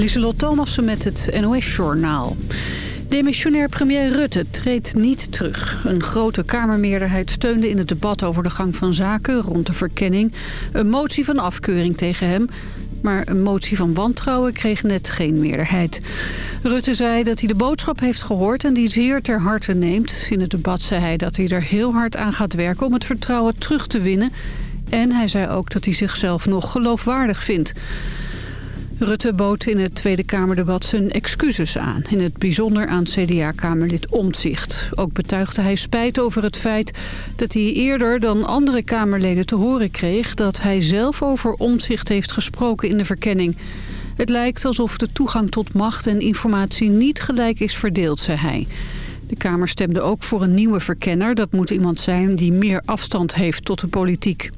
Lieselot Thomassen met het NOS-journaal. Demissionair premier Rutte treedt niet terug. Een grote Kamermeerderheid steunde in het debat over de gang van zaken rond de verkenning... een motie van afkeuring tegen hem... maar een motie van wantrouwen kreeg net geen meerderheid. Rutte zei dat hij de boodschap heeft gehoord en die zeer ter harte neemt. In het debat zei hij dat hij er heel hard aan gaat werken om het vertrouwen terug te winnen... En hij zei ook dat hij zichzelf nog geloofwaardig vindt. Rutte bood in het Tweede Kamerdebat zijn excuses aan. In het bijzonder aan CDA-kamerlid Omtzigt. Ook betuigde hij spijt over het feit dat hij eerder dan andere Kamerleden te horen kreeg... dat hij zelf over Omtzigt heeft gesproken in de verkenning. Het lijkt alsof de toegang tot macht en informatie niet gelijk is verdeeld, zei hij. De Kamer stemde ook voor een nieuwe verkenner. Dat moet iemand zijn die meer afstand heeft tot de politiek.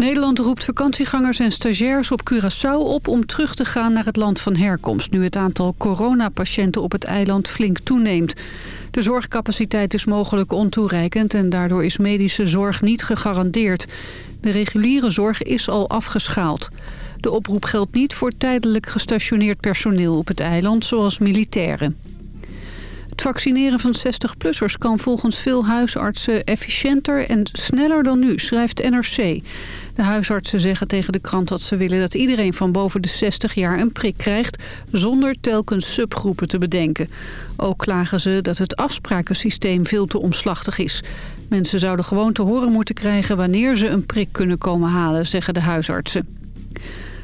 Nederland roept vakantiegangers en stagiairs op Curaçao op om terug te gaan naar het land van herkomst... nu het aantal coronapatiënten op het eiland flink toeneemt. De zorgcapaciteit is mogelijk ontoereikend en daardoor is medische zorg niet gegarandeerd. De reguliere zorg is al afgeschaald. De oproep geldt niet voor tijdelijk gestationeerd personeel op het eiland, zoals militairen. Het vaccineren van 60-plussers kan volgens veel huisartsen efficiënter en sneller dan nu, schrijft NRC. De huisartsen zeggen tegen de krant dat ze willen dat iedereen van boven de 60 jaar een prik krijgt... zonder telkens subgroepen te bedenken. Ook klagen ze dat het afsprakensysteem veel te omslachtig is. Mensen zouden gewoon te horen moeten krijgen wanneer ze een prik kunnen komen halen, zeggen de huisartsen.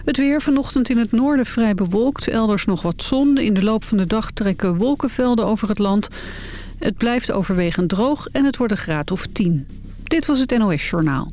Het weer vanochtend in het noorden vrij bewolkt, elders nog wat zon. In de loop van de dag trekken wolkenvelden over het land. Het blijft overwegend droog en het wordt een graad of 10. Dit was het NOS Journaal.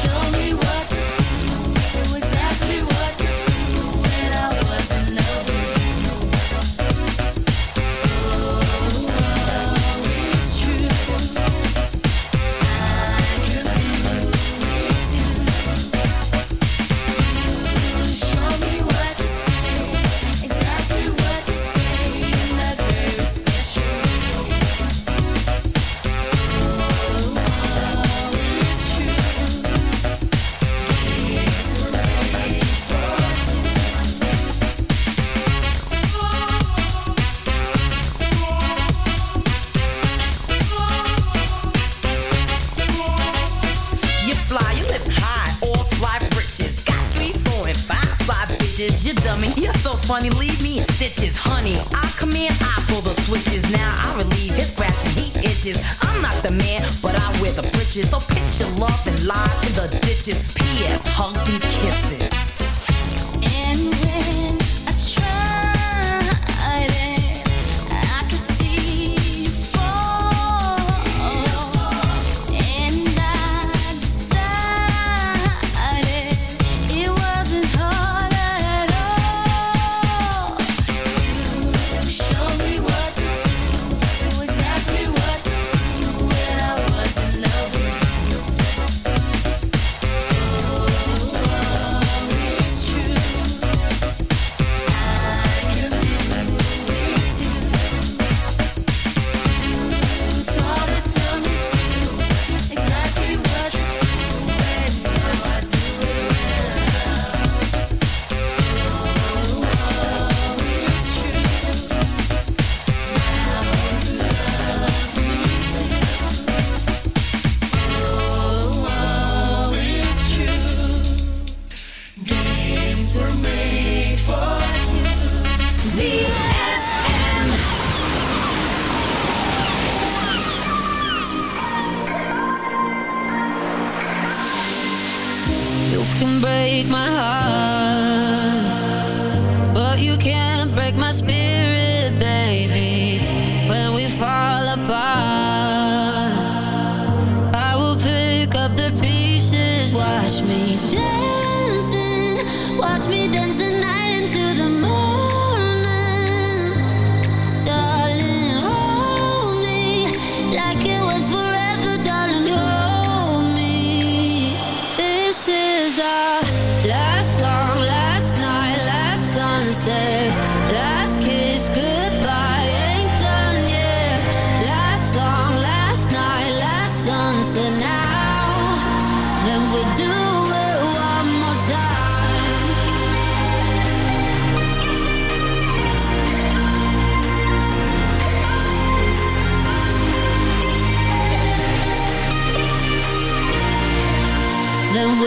Show me what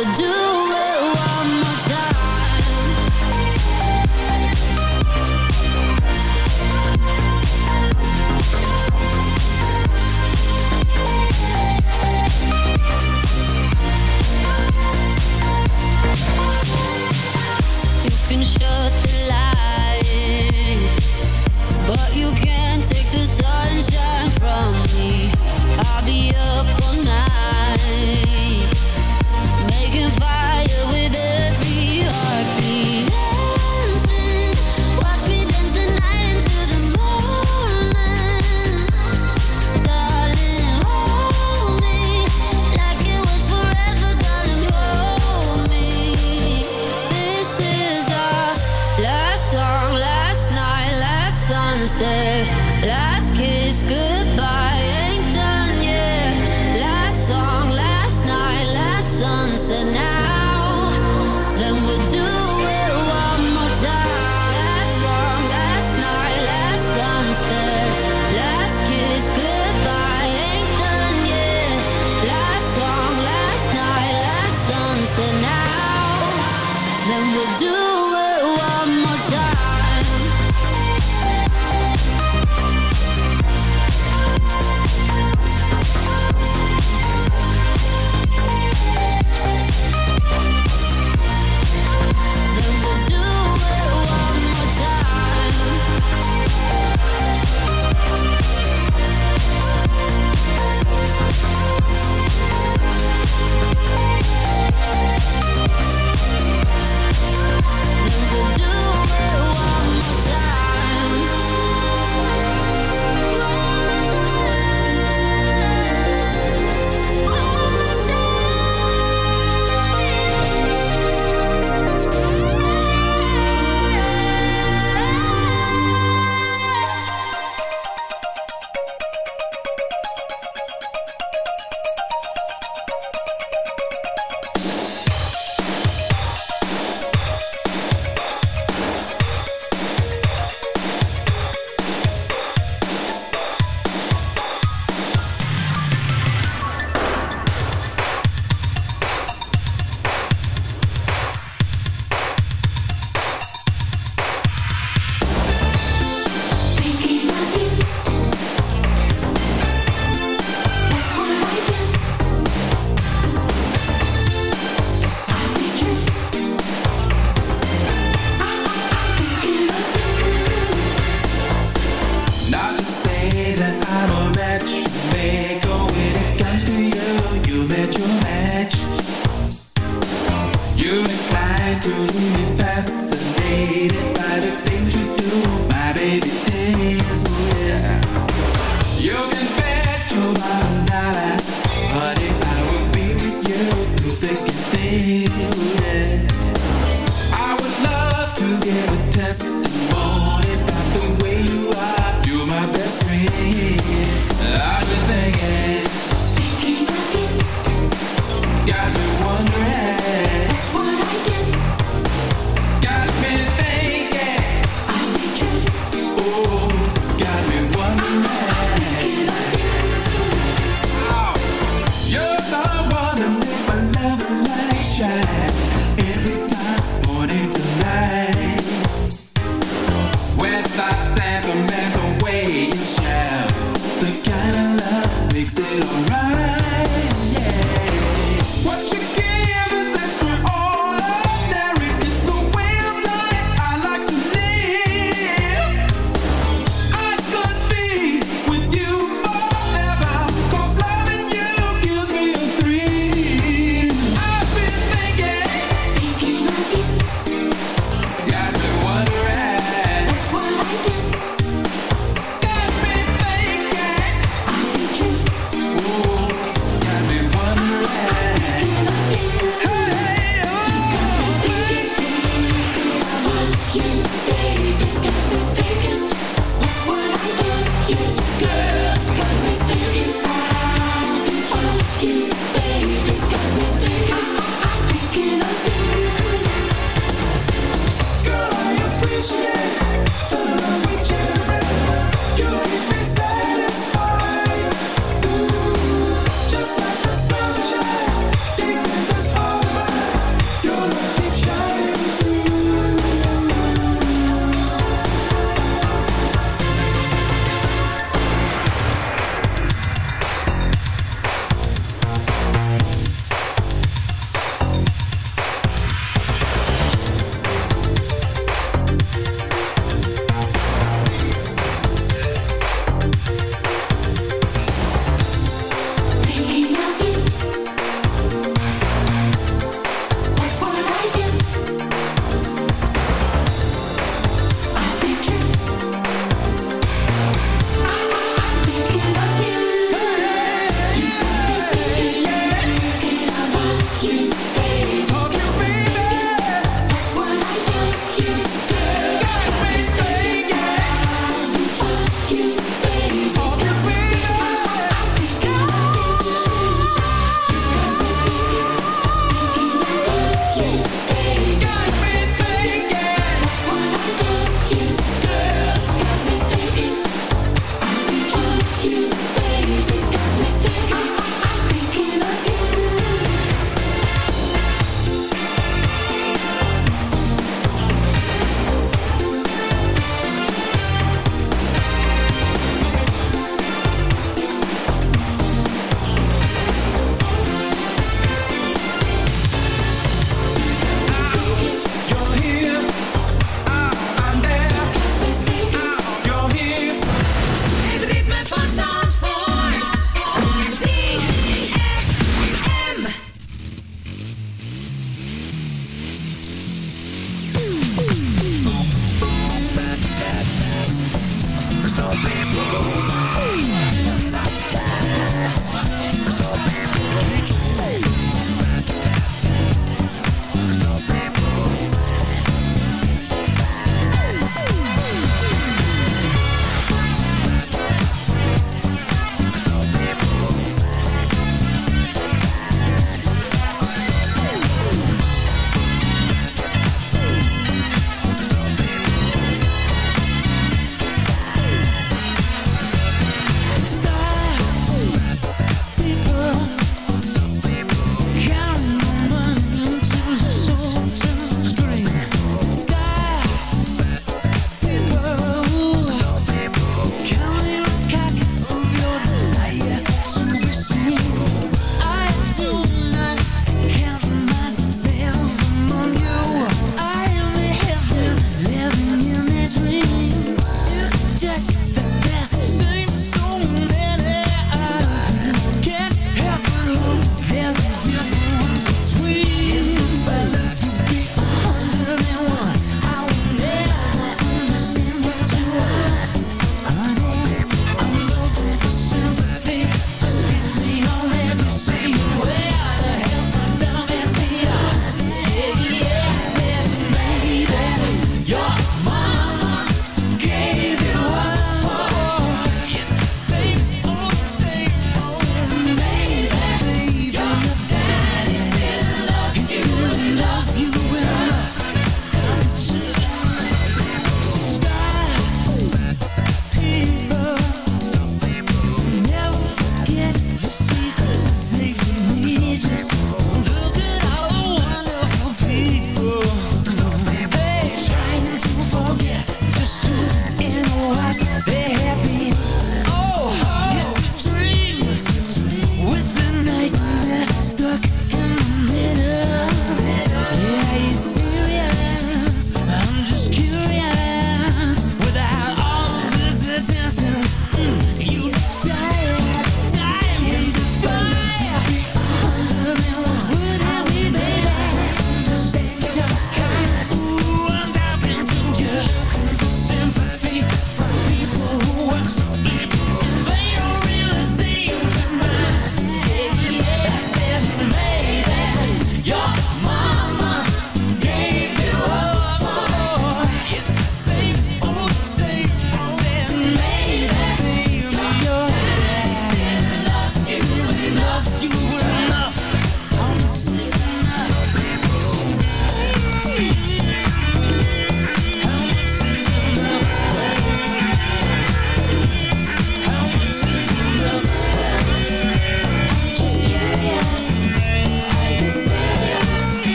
to do